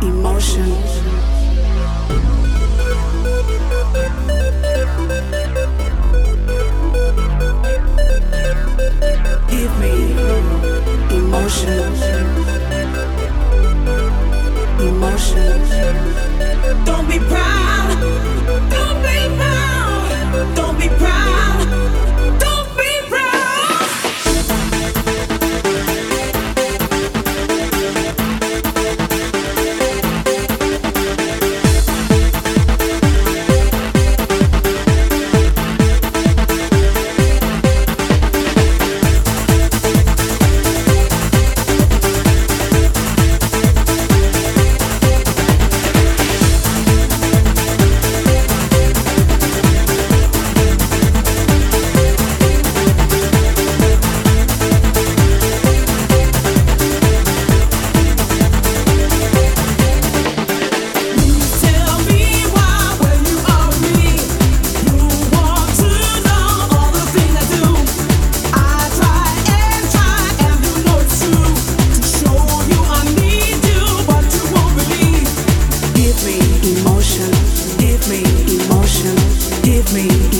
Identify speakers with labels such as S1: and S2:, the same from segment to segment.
S1: Emotions. me.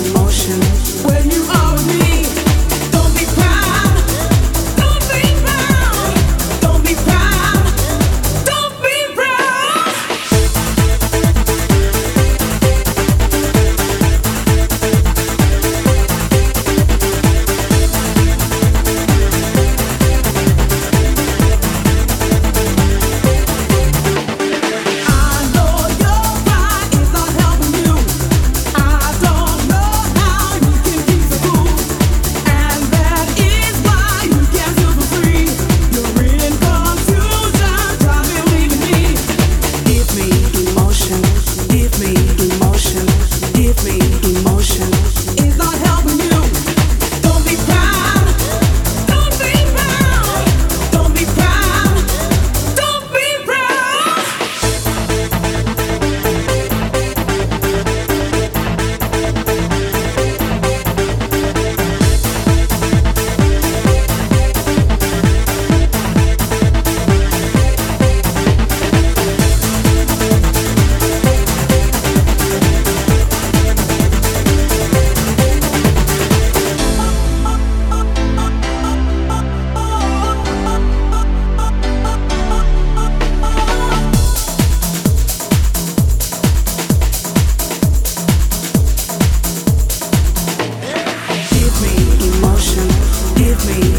S1: with me.